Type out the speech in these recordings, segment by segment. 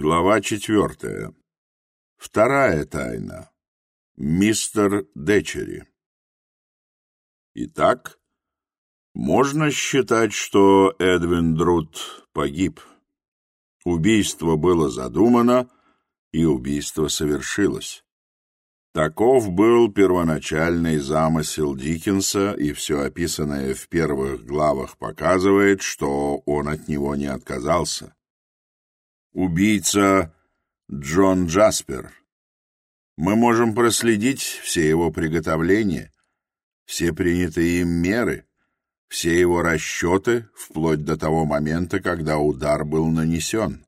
Глава четвертая. Вторая тайна. Мистер Дечери. Итак, можно считать, что Эдвин Друд погиб. Убийство было задумано, и убийство совершилось. Таков был первоначальный замысел Диккенса, и все описанное в первых главах показывает, что он от него не отказался убийца Джон Джаспер. Мы можем проследить все его приготовления, все принятые им меры, все его расчеты вплоть до того момента, когда удар был нанесен.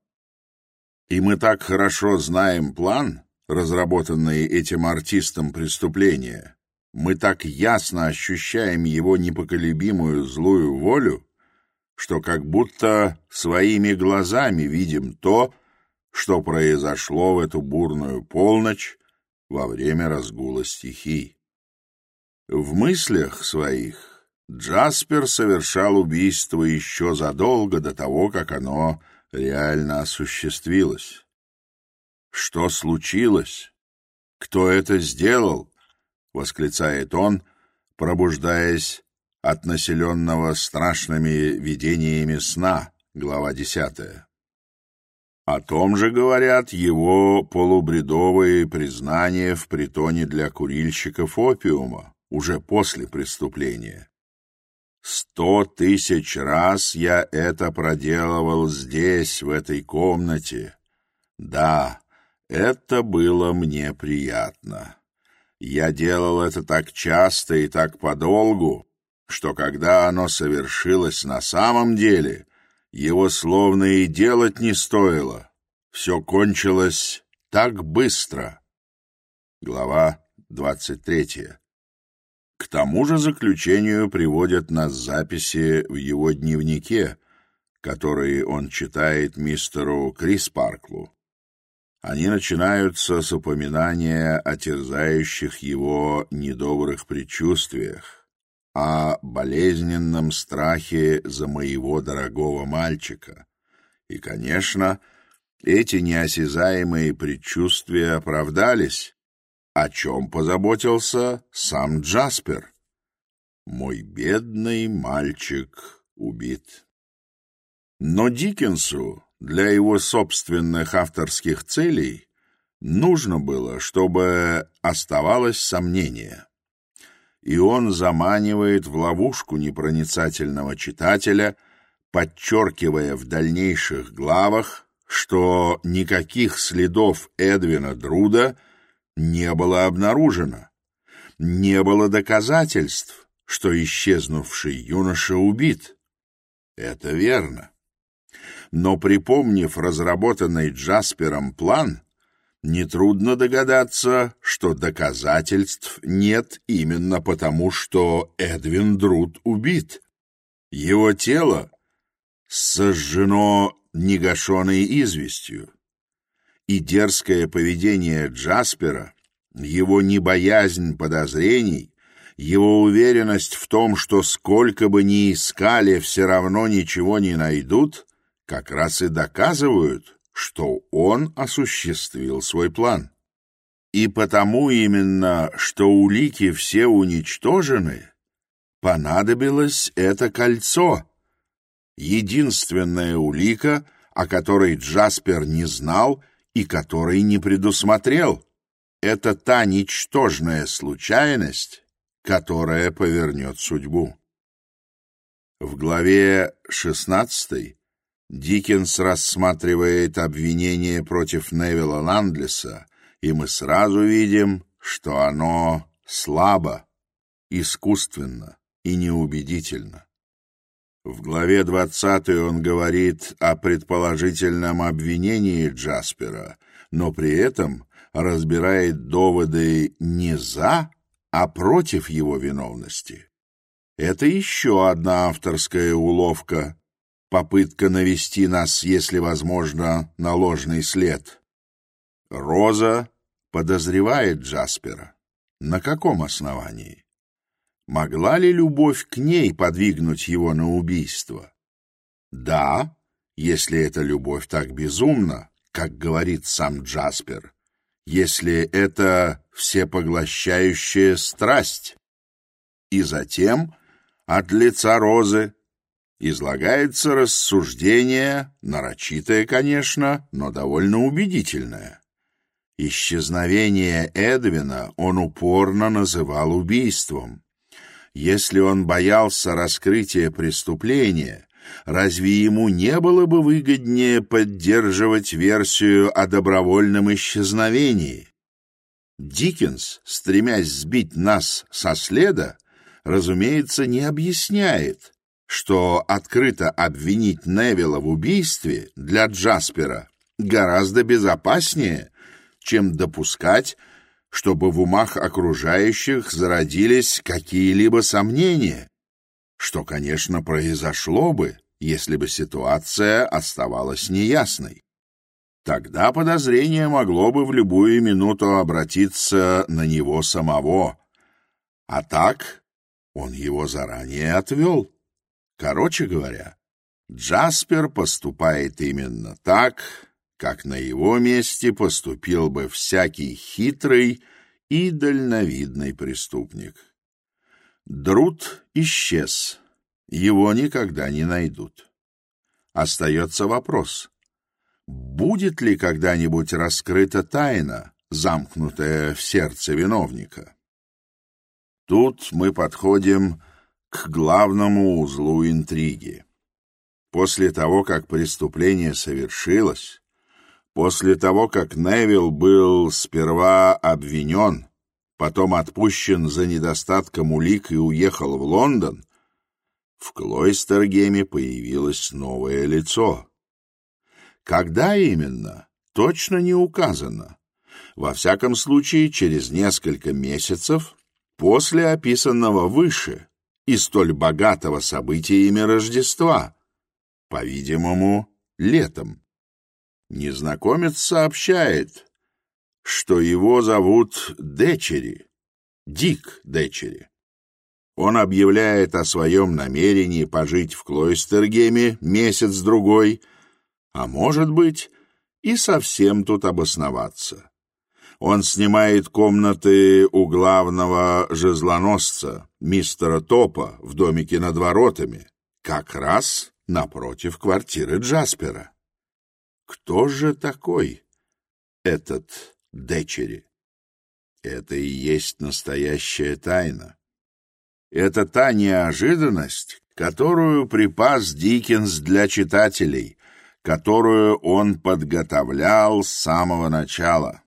И мы так хорошо знаем план, разработанный этим артистом преступления, мы так ясно ощущаем его непоколебимую злую волю, что как будто своими глазами видим то, что произошло в эту бурную полночь во время разгула стихий. В мыслях своих Джаспер совершал убийство еще задолго до того, как оно реально осуществилось. «Что случилось? Кто это сделал?» — восклицает он, пробуждаясь от населенного страшными видениями сна, глава 10. О том же говорят его полубредовые признания в притоне для курильщиков опиума, уже после преступления. Сто тысяч раз я это проделывал здесь, в этой комнате. Да, это было мне приятно. Я делал это так часто и так подолгу, что когда оно совершилось на самом деле, его словно и делать не стоило. Все кончилось так быстро. Глава двадцать третья. К тому же заключению приводят нас записи в его дневнике, которые он читает мистеру Криспарклу. Они начинаются с упоминания о терзающих его недобрых предчувствиях о болезненном страхе за моего дорогого мальчика. И, конечно, эти неосязаемые предчувствия оправдались, о чем позаботился сам Джаспер. Мой бедный мальчик убит. Но Диккенсу для его собственных авторских целей нужно было, чтобы оставалось сомнение — и он заманивает в ловушку непроницательного читателя, подчеркивая в дальнейших главах, что никаких следов Эдвина Друда не было обнаружено, не было доказательств, что исчезнувший юноша убит. Это верно. Но припомнив разработанный Джаспером план, Нетрудно догадаться, что доказательств нет именно потому, что Эдвин Друд убит. Его тело сожжено негашенной известью. И дерзкое поведение Джаспера, его небоязнь подозрений, его уверенность в том, что сколько бы ни искали, все равно ничего не найдут, как раз и доказывают — что он осуществил свой план. И потому именно, что улики все уничтожены, понадобилось это кольцо, единственная улика, о которой Джаспер не знал и которой не предусмотрел. Это та ничтожная случайность, которая повернет судьбу. В главе шестнадцатой. Диккенс рассматривает обвинение против Невилла Ландлеса, и мы сразу видим, что оно слабо, искусственно и неубедительно. В главе 20 он говорит о предположительном обвинении Джаспера, но при этом разбирает доводы не «за», а против его виновности. Это еще одна авторская уловка, попытка навести нас, если возможно, на ложный след. Роза подозревает Джаспера. На каком основании? Могла ли любовь к ней подвигнуть его на убийство? Да, если эта любовь так безумна, как говорит сам Джаспер, если это всепоглощающая страсть. И затем от лица Розы излагается рассуждение, нарочитое, конечно, но довольно убедительное. Исчезновение Эдвина он упорно называл убийством. Если он боялся раскрытия преступления, разве ему не было бы выгоднее поддерживать версию о добровольном исчезновении? Диккенс, стремясь сбить нас со следа, разумеется, не объясняет, что открыто обвинить Невилла в убийстве для Джаспера гораздо безопаснее, чем допускать, чтобы в умах окружающих зародились какие-либо сомнения, что, конечно, произошло бы, если бы ситуация оставалась неясной. Тогда подозрение могло бы в любую минуту обратиться на него самого, а так он его заранее отвел. Короче говоря, Джаспер поступает именно так, как на его месте поступил бы всякий хитрый и дальновидный преступник. Друт исчез, его никогда не найдут. Остается вопрос, будет ли когда-нибудь раскрыта тайна, замкнутая в сердце виновника? Тут мы подходим к главному узлу интриги. После того, как преступление совершилось, после того, как Невилл был сперва обвинен, потом отпущен за недостатком улик и уехал в Лондон, в Клойстергеме появилось новое лицо. Когда именно, точно не указано. Во всяком случае, через несколько месяцев после описанного выше — и столь богатого событиями Рождества, по-видимому, летом. Незнакомец сообщает, что его зовут Дечери, Дик Дечери. Он объявляет о своем намерении пожить в Клойстергеме месяц-другой, а, может быть, и совсем тут обосноваться. Он снимает комнаты у главного жезлоносца, мистера Топа, в домике над воротами, как раз напротив квартиры Джаспера. Кто же такой этот Дечери? Это и есть настоящая тайна. Это та неожиданность, которую припас Диккенс для читателей, которую он подготовлял с самого начала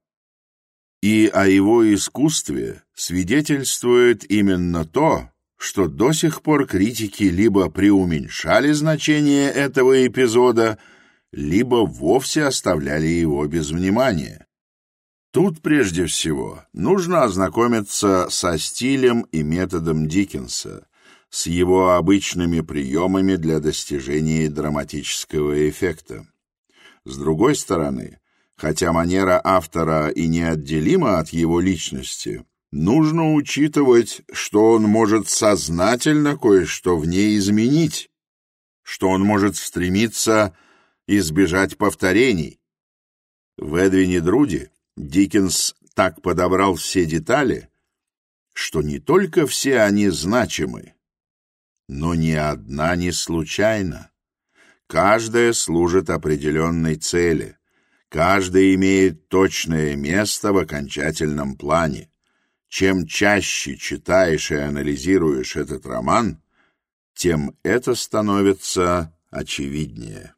и о его искусстве свидетельствует именно то, что до сих пор критики либо преуменьшали значение этого эпизода, либо вовсе оставляли его без внимания. Тут прежде всего нужно ознакомиться со стилем и методом Диккенса, с его обычными приемами для достижения драматического эффекта. С другой стороны, хотя манера автора и неотделима от его личности, нужно учитывать, что он может сознательно кое-что в ней изменить, что он может стремиться избежать повторений. В Эдвине Друде Диккенс так подобрал все детали, что не только все они значимы, но ни одна не случайна. Каждая служит определенной цели — Каждый имеет точное место в окончательном плане. Чем чаще читаешь и анализируешь этот роман, тем это становится очевиднее.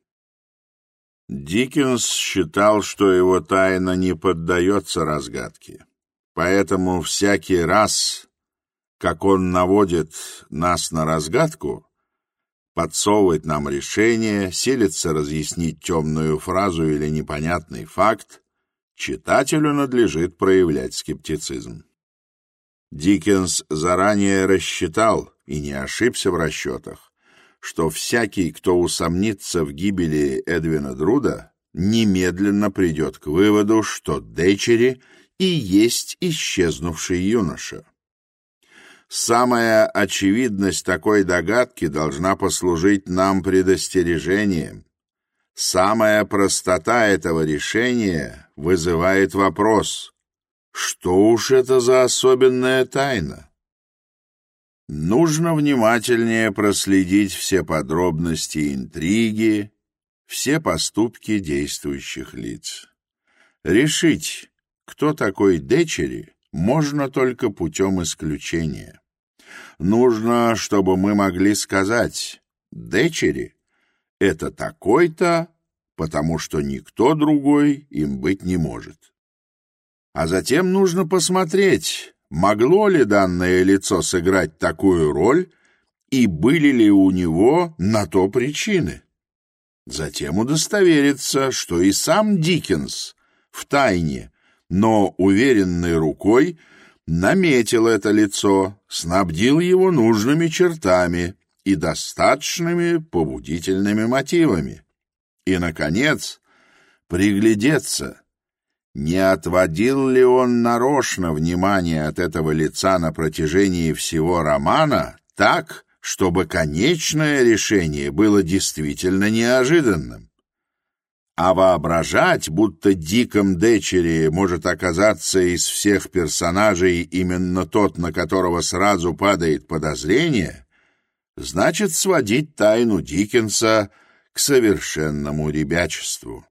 Диккенс считал, что его тайна не поддается разгадке. Поэтому всякий раз, как он наводит нас на разгадку, Подсовывает нам решение, селится разъяснить темную фразу или непонятный факт, читателю надлежит проявлять скептицизм. Диккенс заранее рассчитал и не ошибся в расчетах, что всякий, кто усомнится в гибели Эдвина Друда, немедленно придет к выводу, что Дейчери и есть исчезнувший юноша самая очевидность такой догадки должна послужить нам предостережением. Самая простота этого решения вызывает вопрос, что уж это за особенная тайна? Нужно внимательнее проследить все подробности интриги, все поступки действующих лиц. Решить, кто такой Дечери – можно только путем исключения. Нужно, чтобы мы могли сказать «дечери» — это такой-то, потому что никто другой им быть не может. А затем нужно посмотреть, могло ли данное лицо сыграть такую роль и были ли у него на то причины. Затем удостовериться, что и сам Диккенс втайне но уверенной рукой наметил это лицо, снабдил его нужными чертами и достаточными побудительными мотивами. И, наконец, приглядеться, не отводил ли он нарочно внимание от этого лица на протяжении всего романа так, чтобы конечное решение было действительно неожиданным. А воображать, будто Диком Дечери может оказаться из всех персонажей именно тот, на которого сразу падает подозрение, значит сводить тайну Диккенса к совершенному ребячеству.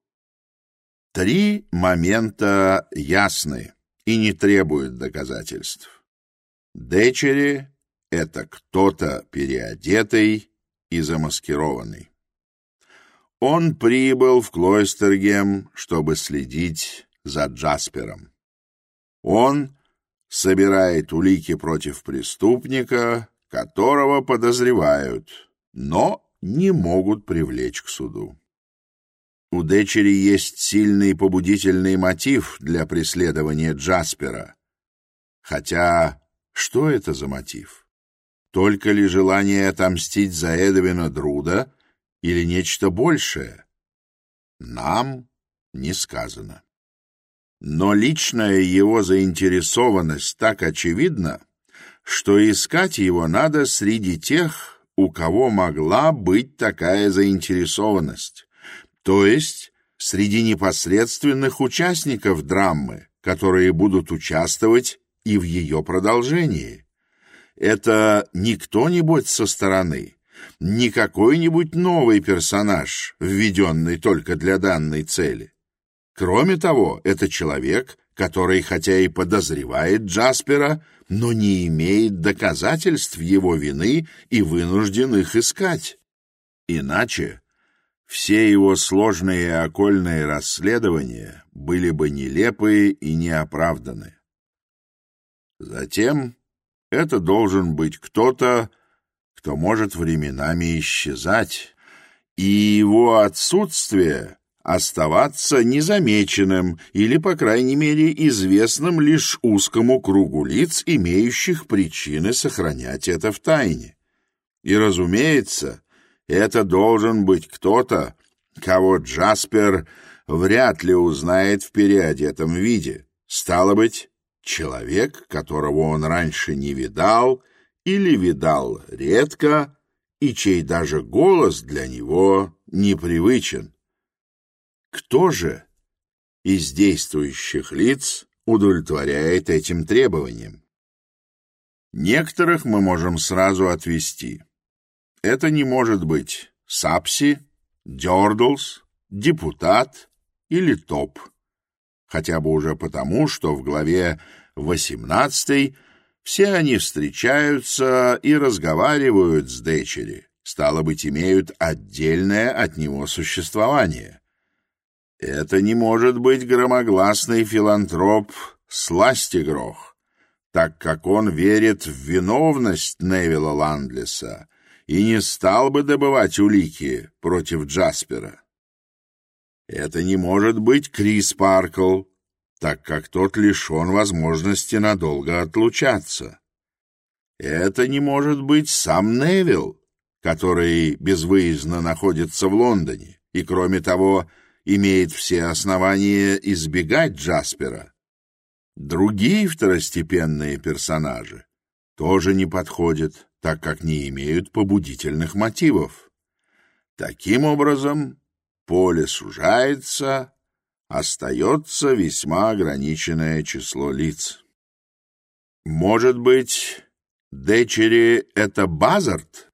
Три момента ясны и не требуют доказательств. Дечери — это кто-то переодетый и замаскированный. Он прибыл в Клойстергем, чтобы следить за Джаспером. Он собирает улики против преступника, которого подозревают, но не могут привлечь к суду. У дочери есть сильный побудительный мотив для преследования Джаспера. Хотя что это за мотив? Только ли желание отомстить за Эдвина Друда — или нечто большее, нам не сказано. Но личная его заинтересованность так очевидна, что искать его надо среди тех, у кого могла быть такая заинтересованность, то есть среди непосредственных участников драмы, которые будут участвовать и в ее продолжении. Это не кто-нибудь со стороны, не какой-нибудь новый персонаж, введенный только для данной цели. Кроме того, это человек, который хотя и подозревает Джаспера, но не имеет доказательств его вины и вынужден их искать. Иначе все его сложные и окольные расследования были бы нелепые и неоправданы. Затем это должен быть кто-то, то может временами исчезать, и его отсутствие оставаться незамеченным или, по крайней мере, известным лишь узкому кругу лиц, имеющих причины сохранять это в тайне. И, разумеется, это должен быть кто-то, кого Джаспер вряд ли узнает в переодетом виде. Стало быть, человек, которого он раньше не видал — или видал редко и чей даже голос для него непривычен. Кто же из действующих лиц удовлетворяет этим требованиям? Некоторых мы можем сразу отвести. Это не может быть Сапси, Дёрдлс, депутат или топ, хотя бы уже потому, что в главе 18 все они встречаются и разговаривают с дочери, стало быть, имеют отдельное от него существование. Это не может быть громогласный филантроп Сластигрох, так как он верит в виновность Невилла Ландлеса и не стал бы добывать улики против Джаспера. Это не может быть Крис Паркл, так как тот лишен возможности надолго отлучаться. Это не может быть сам Невилл, который безвыездно находится в Лондоне и, кроме того, имеет все основания избегать Джаспера. Другие второстепенные персонажи тоже не подходят, так как не имеют побудительных мотивов. Таким образом, поле сужается, остается весьма ограниченное число лиц. Может быть, дочери — это Базард?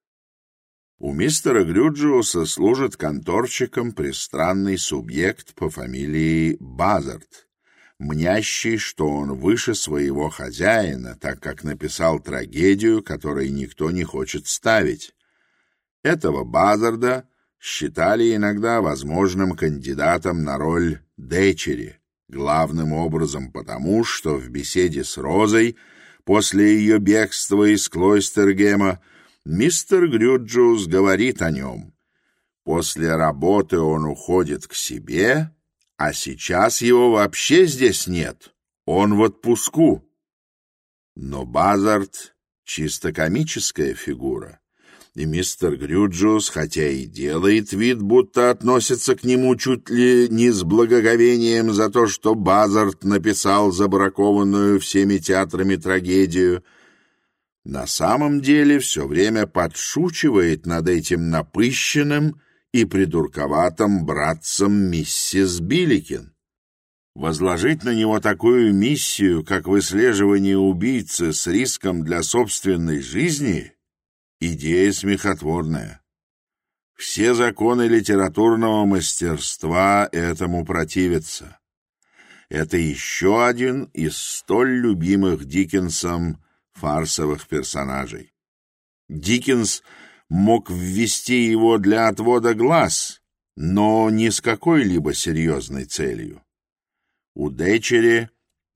У мистера Грюджиуса служит конторщиком пристранный субъект по фамилии Базард, мнящий, что он выше своего хозяина, так как написал трагедию, которой никто не хочет ставить. Этого Базарда считали иногда возможным кандидатом на роль дочери, главным образом потому, что в беседе с Розой после ее бегства из Клойстергема мистер Грюджус говорит о нем. После работы он уходит к себе, а сейчас его вообще здесь нет. Он в отпуску. Но Базард — чисто комическая фигура. и мистер Грюджус, хотя и делает вид, будто относится к нему чуть ли не с благоговением за то, что Базарт написал забракованную всеми театрами трагедию, на самом деле все время подшучивает над этим напыщенным и придурковатым братцем миссис Билликин. Возложить на него такую миссию, как выслеживание убийцы с риском для собственной жизни — идея смехотворная. Все законы литературного мастерства этому противятся. Это еще один из столь любимых Диккенсом фарсовых персонажей. Диккенс мог ввести его для отвода глаз, но не с какой-либо серьезной целью. У Дечери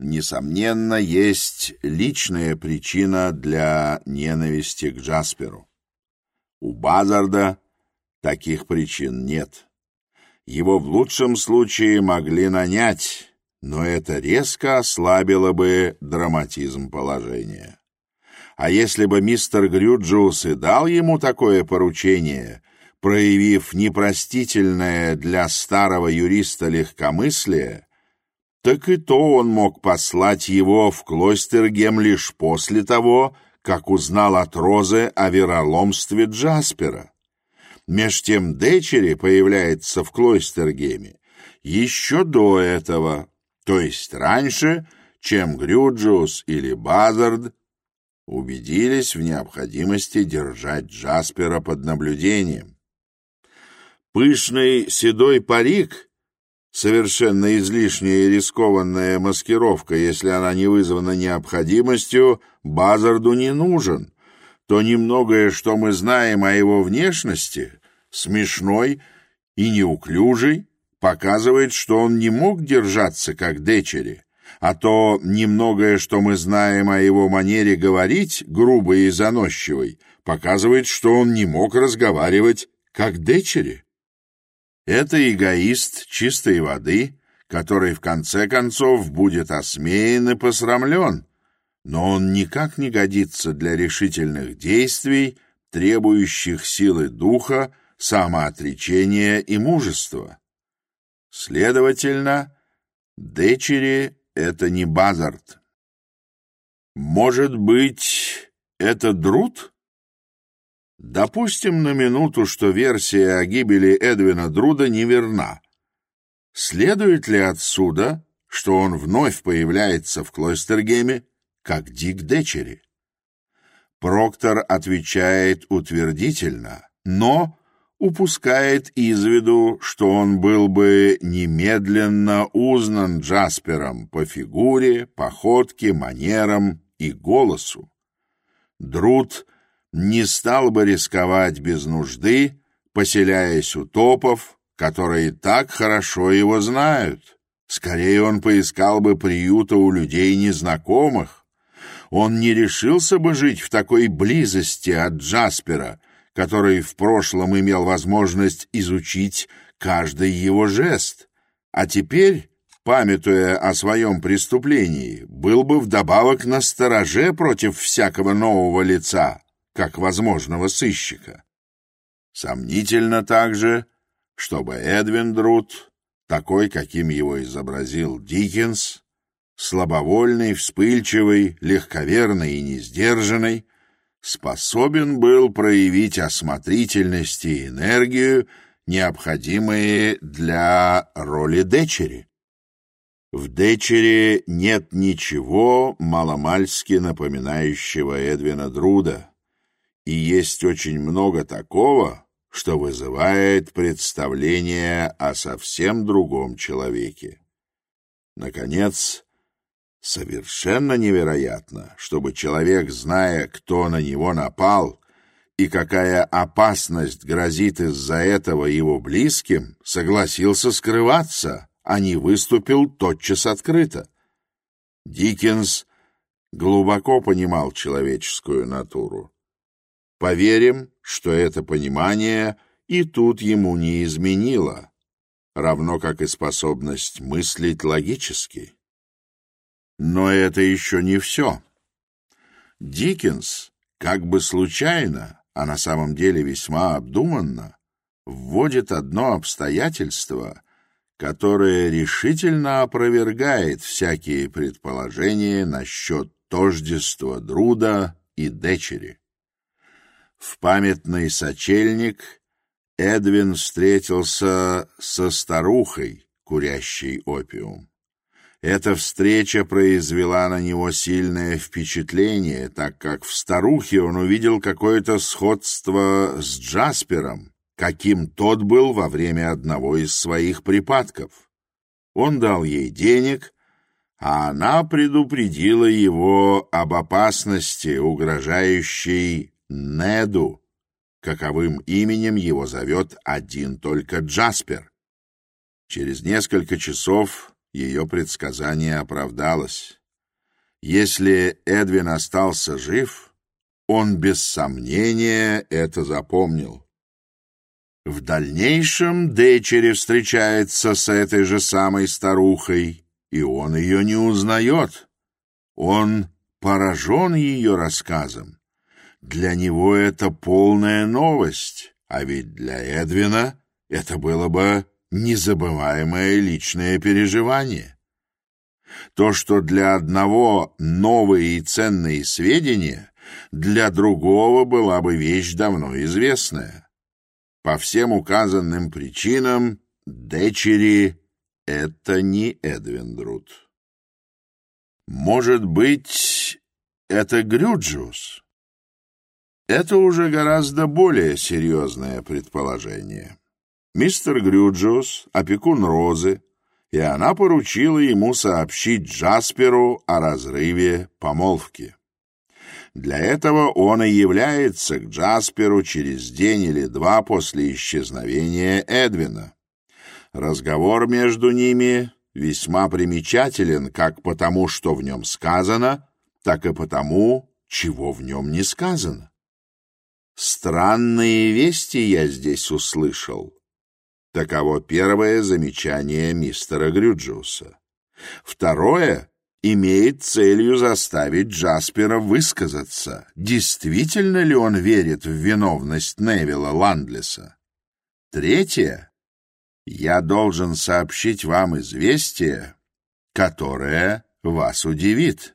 несомненно, есть личная причина для ненависти к Джасперу. У Базарда таких причин нет. Его в лучшем случае могли нанять, но это резко ослабило бы драматизм положения. А если бы мистер Грюджус и дал ему такое поручение, проявив непростительное для старого юриста легкомыслие, так и то он мог послать его в Клойстергем лишь после того, как узнал от Розы о вероломстве Джаспера. Меж тем Дечери появляется в Клойстергеме еще до этого, то есть раньше, чем Грюджус или Базард убедились в необходимости держать Джаспера под наблюдением. Пышный седой парик — совершенно излишняя и рискованная маскировка, если она не вызвана необходимостью, Базарду не нужен. То немногое, что мы знаем о его внешности, смешной и неуклюжий, показывает, что он не мог держаться как дечери. А то немногое, что мы знаем о его манере говорить, грубой и заносчивой, показывает, что он не мог разговаривать как дечери. Это эгоист чистой воды, который в конце концов будет осмеян и посрамлен, но он никак не годится для решительных действий, требующих силы духа, самоотречения и мужества. Следовательно, дочери — это не Базард. Может быть, это Друт? Допустим на минуту, что версия о гибели Эдвина Друда неверна. Следует ли отсюда, что он вновь появляется в Клойстергеме, как Дик Дечери? Проктор отвечает утвердительно, но упускает из виду, что он был бы немедленно узнан Джаспером по фигуре, походке, манерам и голосу. Друд — не стал бы рисковать без нужды, поселяясь у топов, которые так хорошо его знают. Скорее он поискал бы приюта у людей незнакомых. Он не решился бы жить в такой близости от Джаспера, который в прошлом имел возможность изучить каждый его жест. А теперь, памятуя о своем преступлении, был бы вдобавок на стороже против всякого нового лица, как возможного сыщика. Сомнительно также, чтобы Эдвин Друт, такой, каким его изобразил Диккенс, слабовольный, вспыльчивый, легковерный и несдержанный, способен был проявить осмотрительность и энергию, необходимые для роли дечери. В дечере нет ничего маломальски напоминающего Эдвина Друда, и есть очень много такого, что вызывает представление о совсем другом человеке. Наконец, совершенно невероятно, чтобы человек, зная, кто на него напал и какая опасность грозит из-за этого его близким, согласился скрываться, а не выступил тотчас открыто. Диккенс глубоко понимал человеческую натуру. Поверим, что это понимание и тут ему не изменило, равно как и способность мыслить логически. Но это еще не все. Диккенс, как бы случайно, а на самом деле весьма обдуманно, вводит одно обстоятельство, которое решительно опровергает всякие предположения насчет тождества Друда и дочери. В памятный сочельник Эдвин встретился со старухой, курящей опиум. Эта встреча произвела на него сильное впечатление, так как в старухе он увидел какое-то сходство с Джаспером, каким тот был во время одного из своих припадков. Он дал ей денег, а она предупредила его об опасности, угрожающей Неду, каковым именем его зовет один только Джаспер. Через несколько часов ее предсказание оправдалось. Если Эдвин остался жив, он без сомнения это запомнил. В дальнейшем Дэчери встречается с этой же самой старухой, и он ее не узнает. Он поражен ее рассказом. Для него это полная новость, а ведь для Эдвина это было бы незабываемое личное переживание. То, что для одного новые и ценные сведения, для другого была бы вещь давно известная. По всем указанным причинам дочери — это не Эдвин Друд. Может быть, это Грюджиус? Это уже гораздо более серьезное предположение. Мистер Грюджиус, опекун Розы, и она поручила ему сообщить Джасперу о разрыве помолвки. Для этого он и является к Джасперу через день или два после исчезновения Эдвина. Разговор между ними весьма примечателен как потому, что в нем сказано, так и потому, чего в нем не сказано странные вести я здесь услышал. Таково первое замечание мистера Грюджиуса. Второе имеет целью заставить Джаспера высказаться, действительно ли он верит в виновность Невилла Ландлеса. Третье. Я должен сообщить вам известие, которое вас удивит.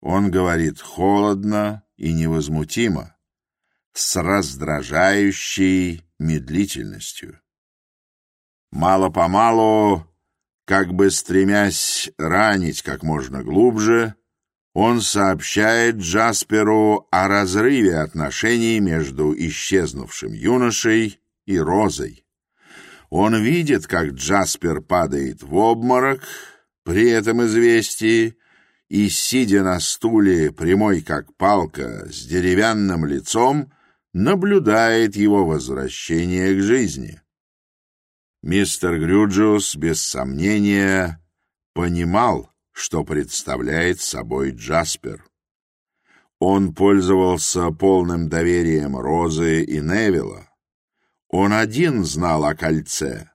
Он говорит холодно и невозмутимо с раздражающей медлительностью. Мало-помалу, как бы стремясь ранить как можно глубже, он сообщает Джасперу о разрыве отношений между исчезнувшим юношей и Розой. Он видит, как Джаспер падает в обморок при этом известии, и, сидя на стуле, прямой как палка, с деревянным лицом, наблюдает его возвращение к жизни. Мистер Грюджиус, без сомнения, понимал, что представляет собой Джаспер. Он пользовался полным доверием Розы и Невилла. Он один знал о кольце.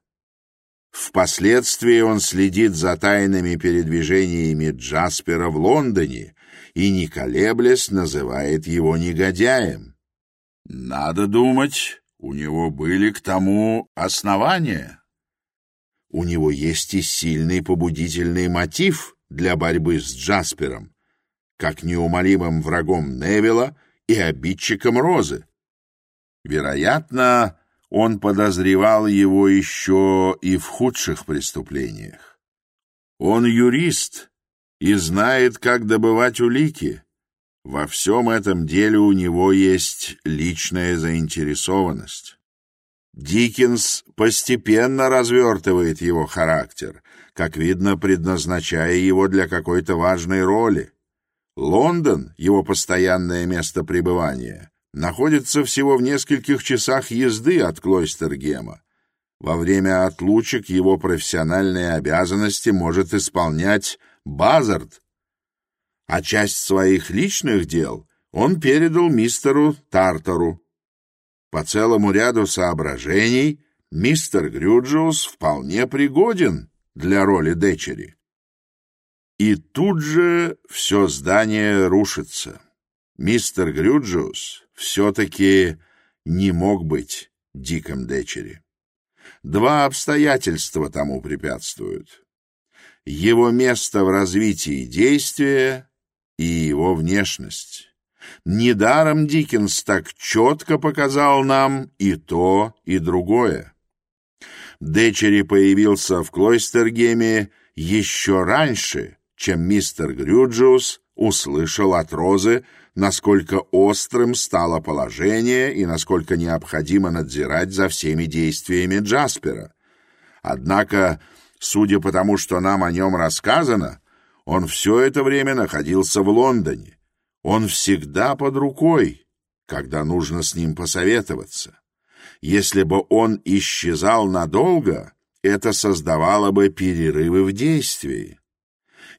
Впоследствии он следит за тайными передвижениями Джаспера в Лондоне и, не колеблясь, называет его негодяем. Надо думать, у него были к тому основания. У него есть и сильный побудительный мотив для борьбы с Джаспером, как неумолимым врагом Невилла и обидчиком Розы. Вероятно, он подозревал его еще и в худших преступлениях. Он юрист и знает, как добывать улики. Во всем этом деле у него есть личная заинтересованность. Диккенс постепенно развертывает его характер, как видно, предназначая его для какой-то важной роли. Лондон, его постоянное место пребывания, находится всего в нескольких часах езды от Клойстергема. Во время отлучек его профессиональные обязанности может исполнять Базард а часть своих личных дел он передал мистеру Тартеру. По целому ряду соображений мистер Грюджиус вполне пригоден для роли дочери. И тут же все здание рушится. Мистер Грюджиус все-таки не мог быть диком дочери. Два обстоятельства тому препятствуют. Его место в развитии действия и его внешность. Недаром Диккенс так четко показал нам и то, и другое. Дечери появился в Клойстергеме еще раньше, чем мистер Грюджиус услышал от Розы, насколько острым стало положение и насколько необходимо надзирать за всеми действиями Джаспера. Однако, судя по тому, что нам о нем рассказано, он все это время находился в Лондоне. Он всегда под рукой, когда нужно с ним посоветоваться. Если бы он исчезал надолго, это создавало бы перерывы в действии.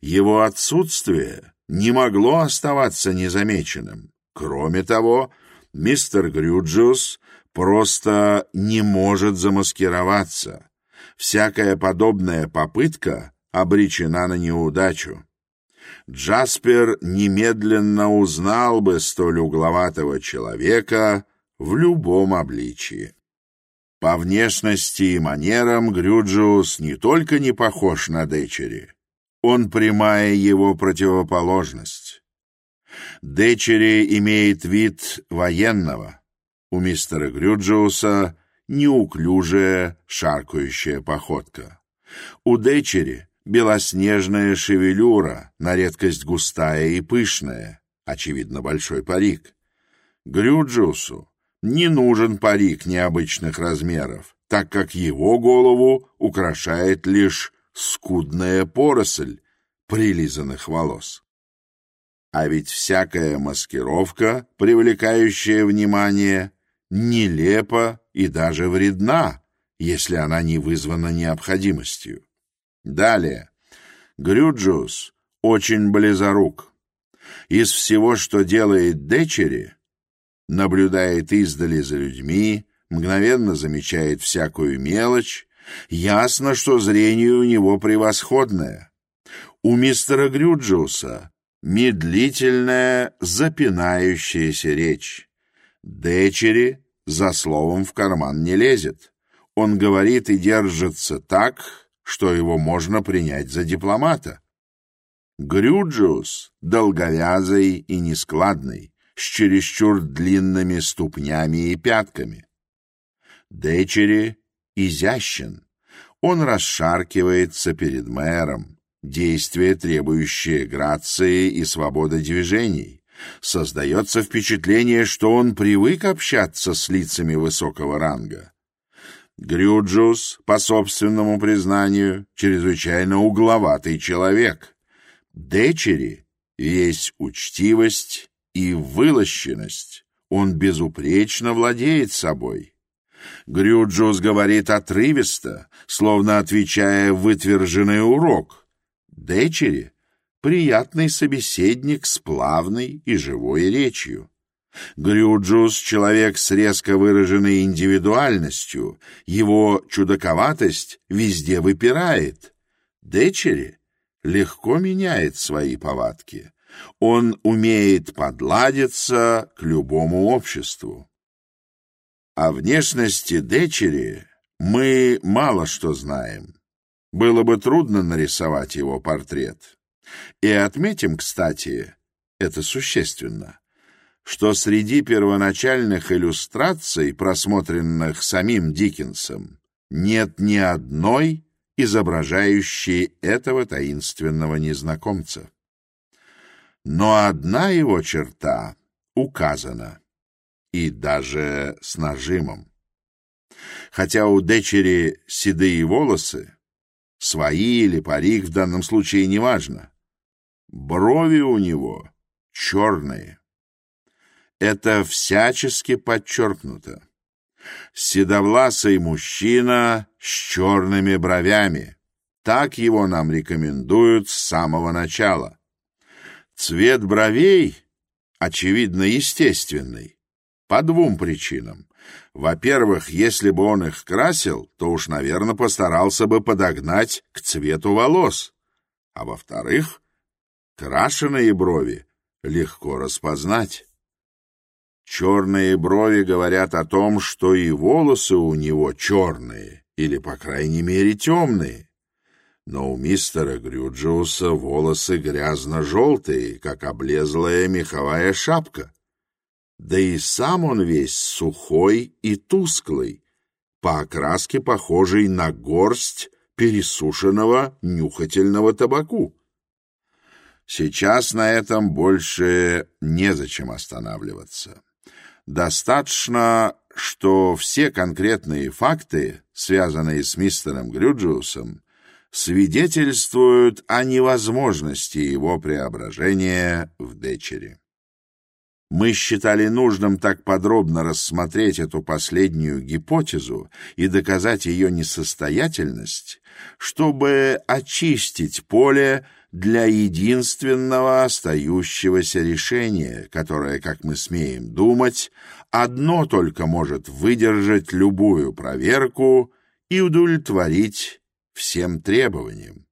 Его отсутствие не могло оставаться незамеченным. Кроме того, мистер Грюджус просто не может замаскироваться. Всякая подобная попытка обречена на неудачу. Джаспер немедленно узнал бы столь угловатого человека в любом обличии. По внешности и манерам Грюджиус не только не похож на Дечери, он прямая его противоположность. Дечери имеет вид военного, у мистера Грюджиуса неуклюжая шаркающая походка. У Дечери белоснежная шевелюра, на редкость густая и пышная, очевидно, большой парик. Грюджиусу не нужен парик необычных размеров, так как его голову украшает лишь скудная поросль прилизанных волос. А ведь всякая маскировка, привлекающая внимание, нелепа и даже вредна, если она не вызвана необходимостью. Далее. Грюджус очень близорук. Из всего, что делает дечери, наблюдает издали за людьми, мгновенно замечает всякую мелочь, ясно, что зрение у него превосходное. У мистера Грюджуса медлительная, запинающаяся речь. Дечери за словом в карман не лезет. Он говорит и держится так, что его можно принять за дипломата. Грюджиус — долговязый и нескладный, с чересчур длинными ступнями и пятками. Дечери изящен. Он расшаркивается перед мэром. Действие, требующее грации и свободы движений. Создается впечатление, что он привык общаться с лицами высокого ранга. Грюджус, по собственному признанию, чрезвычайно угловатый человек. Дечери весь учтивость и вылощенность. Он безупречно владеет собой. Грюджус говорит отрывисто, словно отвечая вытверженный урок. Дечери — приятный собеседник с плавной и живой речью. Грюджус — человек с резко выраженной индивидуальностью, его чудаковатость везде выпирает. Дечери легко меняет свои повадки. Он умеет подладиться к любому обществу. О внешности дечери мы мало что знаем. Было бы трудно нарисовать его портрет. И отметим, кстати, это существенно что среди первоначальных иллюстраций, просмотренных самим Диккенсом, нет ни одной, изображающей этого таинственного незнакомца. Но одна его черта указана, и даже с нажимом. Хотя у дочери седые волосы, свои или парик в данном случае неважно, брови у него черные. Это всячески подчеркнуто. Седовласый мужчина с черными бровями. Так его нам рекомендуют с самого начала. Цвет бровей, очевидно, естественный. По двум причинам. Во-первых, если бы он их красил, то уж, наверное, постарался бы подогнать к цвету волос. А во-вторых, крашеные брови легко распознать. Черные брови говорят о том, что и волосы у него черные, или, по крайней мере, темные. Но у мистера Грюджиуса волосы грязно-желтые, как облезлая меховая шапка. Да и сам он весь сухой и тусклый, по окраске похожий на горсть пересушенного нюхательного табаку. Сейчас на этом больше незачем останавливаться достаточно, что все конкретные факты, связанные с мистером Грюджиусом, свидетельствуют о невозможности его преображения в дочери. Мы считали нужным так подробно рассмотреть эту последнюю гипотезу и доказать ее несостоятельность, чтобы очистить поле, для единственного остающегося решения, которое, как мы смеем думать, одно только может выдержать любую проверку и удовлетворить всем требованиям.